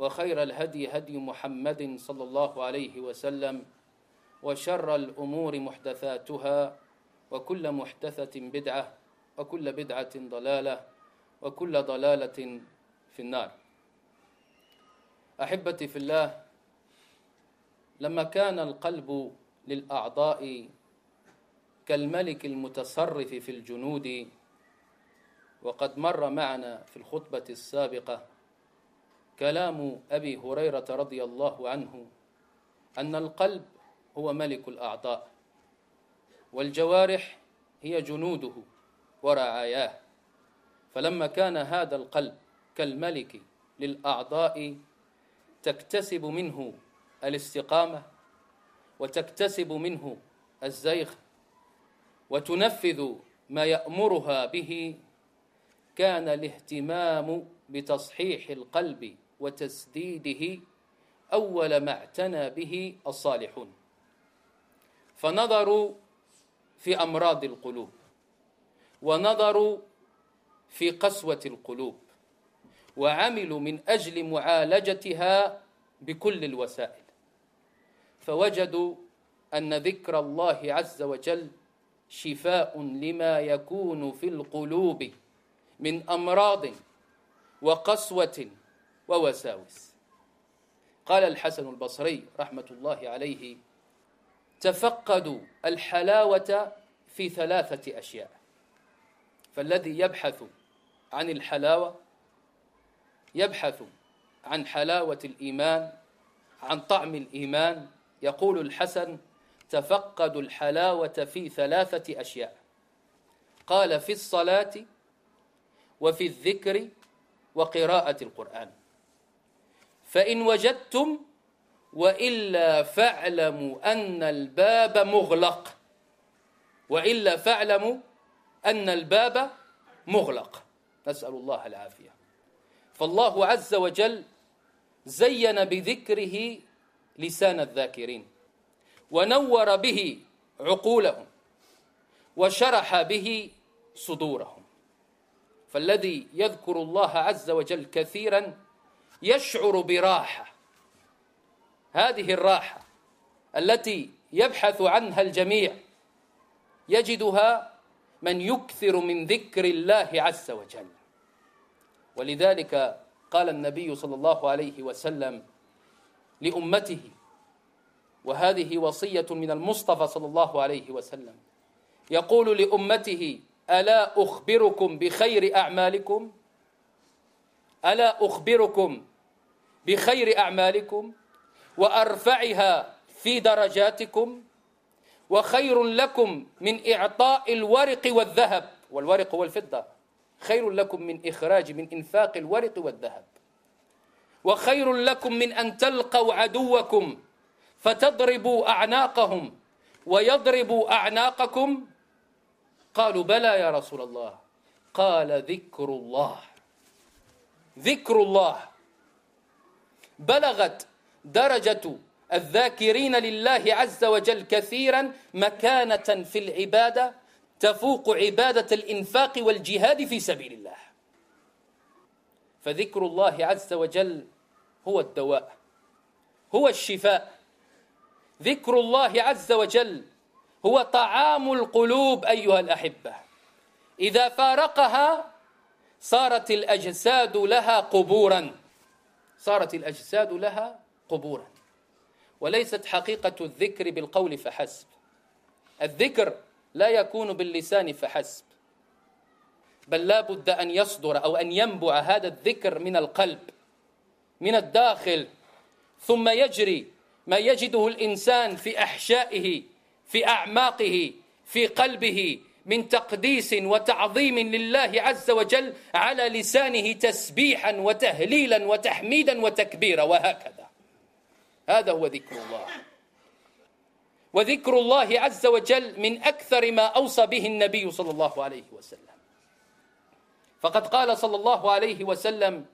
وخير الهدي هدي محمد صلى الله عليه وسلم وشر الأمور محدثاتها وكل محدثة بدعة وكل بدعة ضلالة وكل ضلالة في النار. أحبتي في الله لما كان القلب للأعضاء كالملك المتصرف في الجنود وقد مر معنا في الخطبة السابقة كلام أبي هريرة رضي الله عنه أن القلب هو ملك الأعضاء والجوارح هي جنوده ورعاياه. فلما كان هذا القلب كالملك للأعضاء تكتسب منه الاستقامة وتكتسب منه الزيغ وتنفذ ما يأمرها به كان الاهتمام بتصحيح القلب وتسديده أول ما اعتنى به الصالحون. فنظروا في أمراض القلوب ونظروا في قسوة القلوب وعملوا من أجل معالجتها بكل الوسائل. فوجدوا أن ذكر الله عز وجل شفاء لما يكون في القلوب من أمراض وقسوة ووساوس قال الحسن البصري رحمة الله عليه تفقدوا الحلاوة في ثلاثة أشياء. فالذي يبحث عن الحلاوة يبحث عن حلاوة الإيمان عن طعم الإيمان يقول الحسن تفقدوا الحلاوة في ثلاثة أشياء. قال في الصلاة وفي الذكر وقراءة القرآن. فإن وجدتم وإلا فاعلموا أن الباب مغلق. وإلا فاعلموا أن الباب مغلق. نسأل الله العافية. فالله عز وجل زين بذكره لسان الذاكرين ونور به عقولهم وشرح به صدورهم. فالذي يذكر الله عز وجل كثيرا يشعر براحة. هذه الراحة التي يبحث عنها الجميع يجدها من يكثر من ذكر الله عز وجل. ولذلك قال النبي صلى الله عليه وسلم لأمته وهذه وصية من المصطفى صلى الله عليه وسلم يقول لأمته ألا أخبركم بخير أعمالكم؟ ألا أخبركم بخير أعمالكم وأرفعها في درجاتكم وخير لكم من إعطاء الورق والذهب. والورق والفضة خير لكم من إخراج من إنفاق الورق والذهب. وخير لكم من أن تلقوا عدوكم فتضربوا أعناقهم ويضربوا أعناقكم. قالوا بلى يا رسول الله. قال ذكر الله. ذكر الله. بلغت درجة الذاكرين لله عز وجل كثيرا مكانة في العبادة تفوق عبادة الإنفاق والجهاد في سبيل الله. فذكر الله عز وجل هو الدواء هو الشفاء. ذكر الله عز وجل هو طعام القلوب أيها الأحبة. إذا فارقها صارت الأجساد لها قبورا. صارت الأجساد لها قبورا. وليست حقيقة الذكر بالقول فحسب. الذكر لا يكون باللسان فحسب. بل لا بد أن يصدر أو أن ينبع هذا الذكر من القلب من الداخل. ثم يجري ما يجده الإنسان في أحشائه في أعماقه في قلبه من تقديس وتعظيم لله عز وجل على لسانه تسبيحا وتهليلا وتحميدا وتكبيرا وهكذا. هذا هو ذكر الله. وذكر الله عز وجل من أكثر ما أوصى به النبي صلى الله عليه وسلم. فقد قال صلى الله عليه وسلم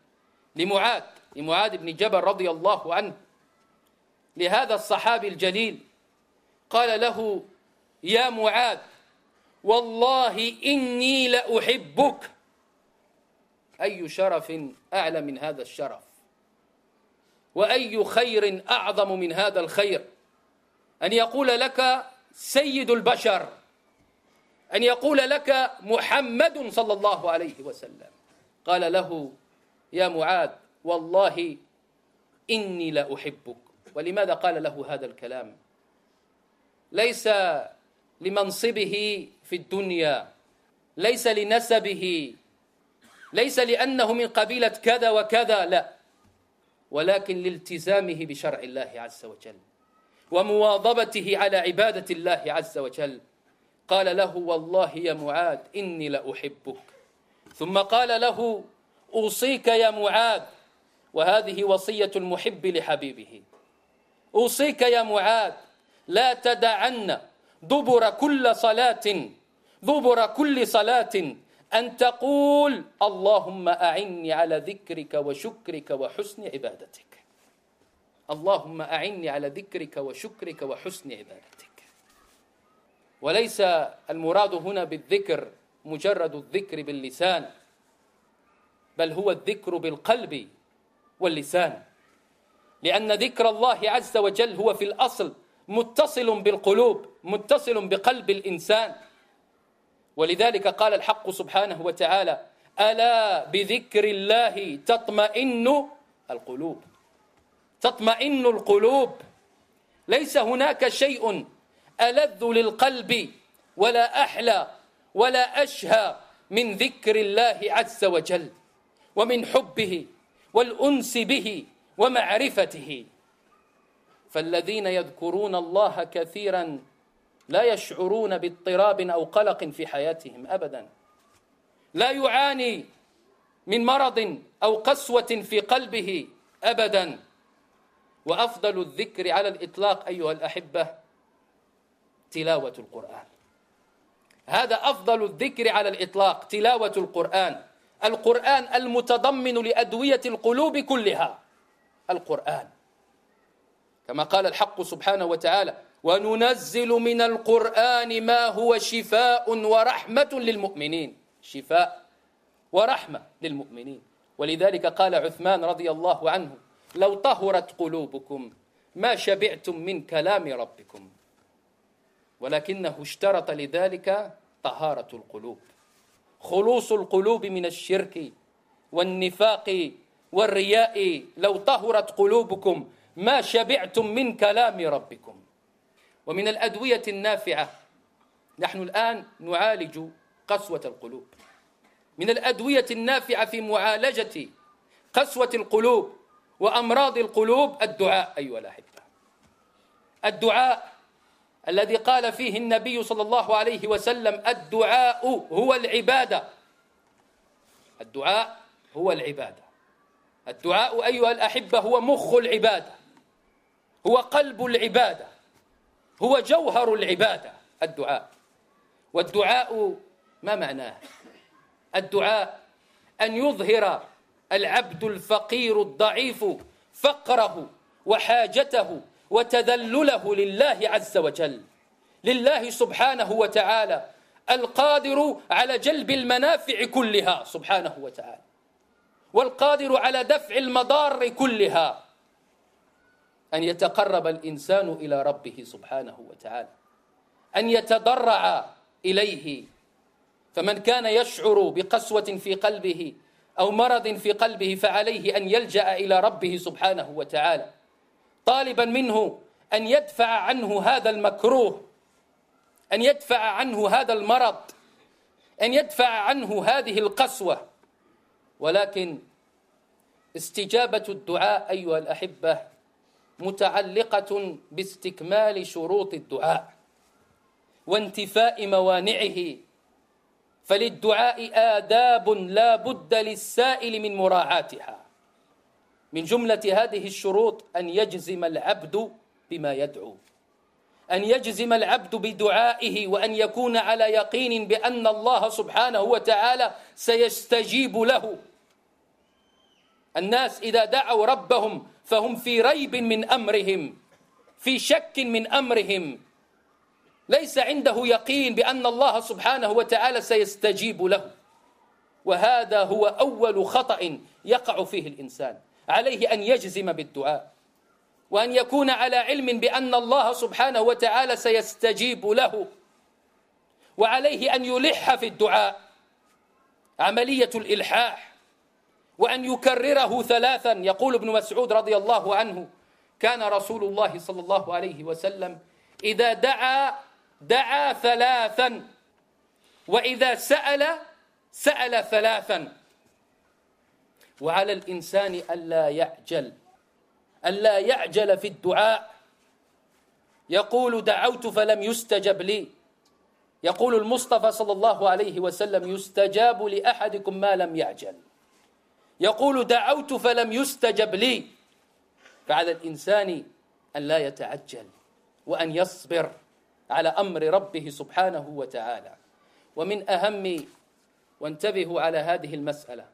لمعاذ لمعاذ بن جبل رضي الله عنه لهذا الصحابي الجليل قال له يا معاذ والله إني لأحبك. أي شرف أعلى من هذا الشرف؟ وأي خير أعظم من هذا الخير؟ أن يقول لك سيد البشر أن يقول لك محمد صلى الله عليه وسلم. قال له يا معاذ والله إني لأحبك. ولماذا قال له هذا الكلام؟ ليس لمنصبه في الدنيا ليس لنسبه ليس لأنه من قبيلة كذا وكذا لا ولكن لالتزامه بشرع الله عز وجل ومواظبته على عبادة الله عز وجل. قال له والله يا معاذ إني لأحبك. ثم قال له أوصيك يا معاذ. وهذه وصية المحب لحبيبه. أوصيك يا معاذ لا تدعن دبر كل صلاة دبر كل صلاة. أن تقول اللهم أعني على ذكرك وشكرك وحسن عبادتك. اللهم أعني على ذكرك وشكرك وحسن عبادتك. وليس المراد هنا بالذكر مجرد الذكر باللسان بل هو الذكر بالقلب واللسان. لأن ذكر الله عز وجل هو في الأصل متصل بالقلوب متصل بقلب الإنسان. ولذلك قال الحق سبحانه وتعالى ألا بذكر الله تطمئن القلوب؟ تطمئن القلوب. ليس هناك شيء ألذ للقلب ولا أحلى ولا أشهى من ذكر الله عز وجل ومن حبه والأنس به ومعرفته. فالذين يذكرون الله كثيرا لا يشعرون باضطراب أو قلق في حياتهم أبدا. لا يعاني من مرض أو قسوة في قلبه أبدا. وأفضل الذكر على الإطلاق أيها الأحبة تلاوة القرآن. هذا أفضل الذكر على الإطلاق تلاوة القرآن. القرآن المتضمن لأدوية القلوب كلها القرآن. كما قال الحق سبحانه وتعالى وننزل من القرآن ما هو شفاء ورحمة للمؤمنين. شفاء ورحمة للمؤمنين. ولذلك قال عثمان رضي الله عنه لو طهرت قلوبكم ما شبعتم من كلام ربكم ولكنه اشترط لذلك طهارة القلوب. خلوص القلوب من الشرك والنفاق والرياء لو طهرت قلوبكم ما شبعتم من كلام ربكم. ومن الأدوية النافعة نحن الآن نعالج قسوة القلوب. من الأدوية النافعة في معالجة قسوة القلوب وأمراض القلوب الدعاء أيها الأحبة. الدعاء الذي قال فيه النبي صلى الله عليه وسلم الدعاء هو العبادة. الدعاء هو العبادة. الدعاء أيها الأحبة هو مخ العبادة. هو قلب العبادة. هو جوهر العبادة. الدعاء. والدعاء ما معناه؟ الدعاء أن يظهر العبد الفقير الضعيف فقره وحاجته وتذلله لله عز وجل. لله سبحانه وتعالى. القادر على جلب المنافع كلها سبحانه وتعالى. والقادر على دفع المضار كلها. أن يتقرب الإنسان إلى ربه سبحانه وتعالى. أن يتضرع إليه. فمن كان يشعر بقسوة في قلبه أو مرض في قلبه فعليه أن يلجأ إلى ربه سبحانه وتعالى. طالبا منه أن يدفع عنه هذا المكروه أن يدفع عنه هذا المرض أن يدفع عنه هذه القسوة. ولكن استجابة الدعاء أيها الأحبة متعلقة باستكمال شروط الدعاء وانتفاء موانعه. فللدعاء آداب لا بد للسائل من مراعاتها. من جملة هذه الشروط أن يجزم العبد بما يدعو. أن يجزم العبد بدعائه وأن يكون على يقين بأن الله سبحانه وتعالى سيستجيب له. الناس إذا دعوا ربهم فهم في ريب من أمرهم في شك من أمرهم. ليس عنده يقين بأن الله سبحانه وتعالى سيستجيب له. وهذا هو أول خطأ يقع فيه الإنسان. عليه أن يجزم بالدعاء. وأن يكون على علم بأن الله سبحانه وتعالى سيستجيب له. وعليه أن يلح في الدعاء. عملية الإلحاح. وأن يكرره ثلاثا. يقول ابن مسعود رضي الله عنه كان رسول الله صلى الله عليه وسلم إذا دعا دعا ثلاثا. وإذا سأل سأل ثلاثا. وعلى الإنسان ألا يعجل ألا يعجل في الدعاء. يقول دعوت فلم يستجب لي. يقول المصطفى صلى الله عليه وسلم يستجاب لأحدكم ما لم يعجل. يقول دعوت فلم يستجب لي. فعلى الإنسان أن لا يتعجل وأن يصبر على أمر ربه سبحانه وتعالى. ومن أهم وانتبهوا على هذه المسألة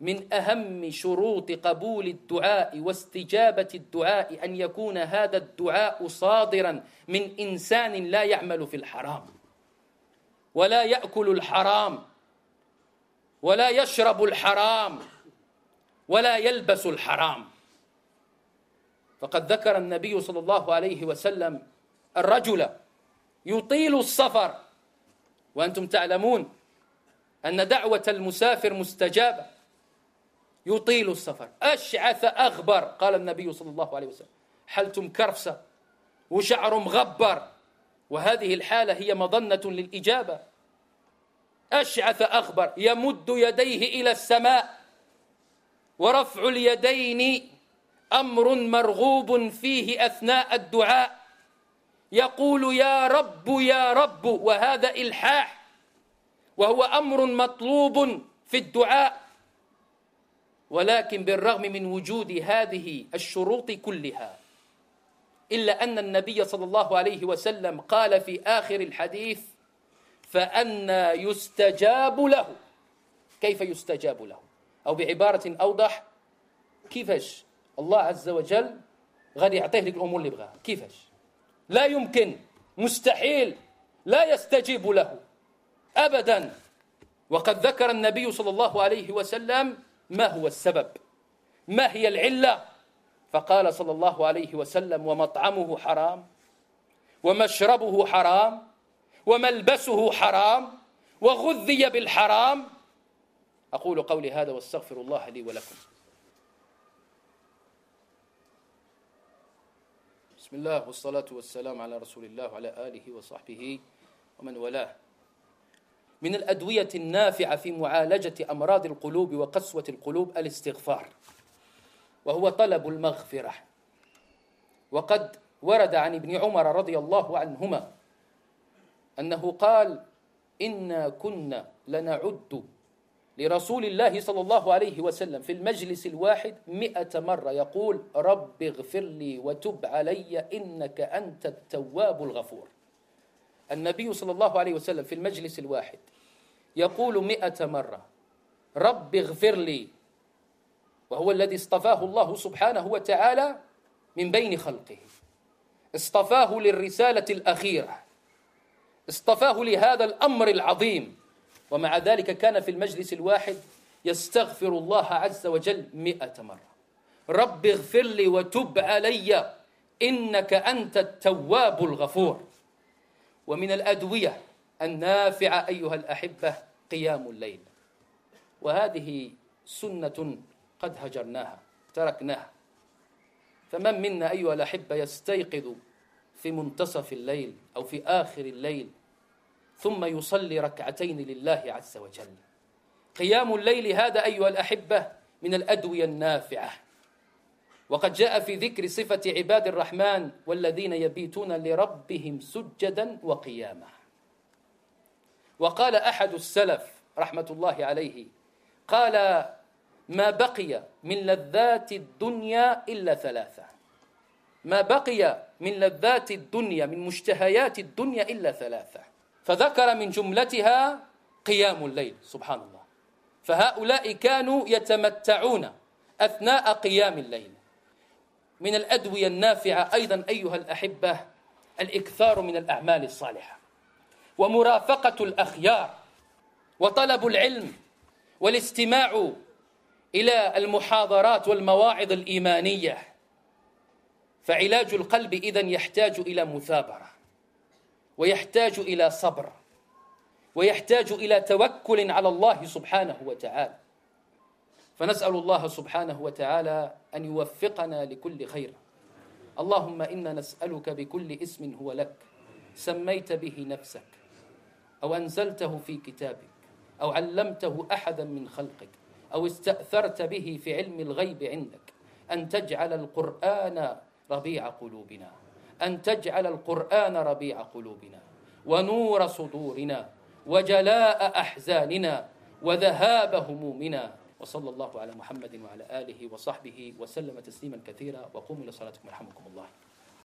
من أهم شروط قبول الدعاء واستجابة الدعاء أن يكون هذا الدعاء صادرا من إنسان لا يعمل في الحرام ولا يأكل الحرام ولا يشرب الحرام ولا يلبس الحرام. فقد ذكر النبي صلى الله عليه وسلم الرجل يطيل السفر. وأنتم تعلمون أن دعوة المسافر مستجابة. يطيل السفر. أشعث أغبر. قال النبي صلى الله عليه وسلم. حلتم كرفسة وشعر مغبر وهذه الحالة هي مظنة للإجابة. أشعث أغبر. يمد يديه إلى السماء. ورفع اليدين أمر مرغوب فيه أثناء الدعاء. يقول يا رب يا رب وهذا إلحاح وهو أمر مطلوب في الدعاء. ولكن بالرغم من وجود هذه الشروط كلها إلا أن النبي صلى الله عليه وسلم قال في آخر الحديث فأنا يستجاب له. كيف يستجاب له؟ أو بعبارة أوضح كيفاش الله عز وجل غادي يعطيه لك الأمور اللي بغاها؟ كيفاش؟ لا يمكن مستحيل لا يستجيب له أبدا. وقد ذكر النبي صلى الله عليه وسلم ما هو السبب ما هي العلة؟ فقال صلى الله عليه وسلم ومطعمه حرام ومشربه حرام وملبسه حرام وغذي بالحرام أقول قولي هذا واستغفر الله لي ولكم. بسم الله والصلاة والسلام على رسول الله وعلى آله وصحبه ومن والاه. من الأدوية النافعة في معالجة أمراض القلوب وقسوة القلوب الاستغفار وهو طلب المغفرة. وقد ورد عن ابن عمر رضي الله عنهما أنه قال إنا كنا لنعد لرسول الله صلى الله عليه وسلم في المجلس الواحد مئة مرة يقول رب اغفر لي وتب علي إنك أنت التواب الغفور. النبي صلى الله عليه وسلم في المجلس الواحد يقول مئة مرة رب اغفر لي. وهو الذي اصطفاه الله سبحانه وتعالى من بين خلقه. اصطفاه للرسالة الأخيرة. اصطفاه لهذا الأمر العظيم. ومع ذلك كان في المجلس الواحد يستغفر الله عز وجل مئة مرة. رب اغفر لي وتب علي إنك أنت التواب الغفور. ومن الأدوية النافعة أيها الأحبة قيام الليل. وهذه سنة قد هجرناها تركناها. فمن منا أيها الأحبة يستيقظ في منتصف الليل أو في آخر الليل ثم يصلي ركعتين لله عز وجل. قيام الليل هذا أيها الأحبة من الأدوية النافعة. وقد جاء في ذكر صفة عباد الرحمن والذين يبيتون لربهم سجدا وقياما. وقال أحد السلف رحمة الله عليه قال ما بقي من لذات الدنيا إلا ثلاثة. ما بقي من لذات الدنيا من مشتهيات الدنيا إلا ثلاثة. فذكر من جملتها قيام الليل سبحان الله. فهؤلاء كانوا يتمتعون أثناء قيام الليل. من الأدوية النافعة أيضا أيها الأحبة الإكثار من الأعمال الصالحة. ومرافقة الأخيار وطلب العلم والاستماع إلى المحاضرات والمواعظ الإيمانية. فعلاج القلب إذا يحتاج إلى مثابرة. ويحتاج إلى صبر ويحتاج إلى توكل على الله سبحانه وتعالى. فنسأل الله سبحانه وتعالى أن يوفقنا لكل خير. اللهم إنا نسألك بكل اسم هو لك سميت به نفسك أو أنزلته في كتابك أو علمته أحدا من خلقك أو استأثرت به في علم الغيب عندك أن تجعل القرآن ربيع قلوبنا. أن تجعل القرآن ربيع قلوبنا ونور صدورنا وجلاء أحزاننا وذهاب همومنا وصلى الله على محمد وعلى آله وصحبه وسلم تسليما كثيرا وقوموا إلى صلاتكم يرحمكم الله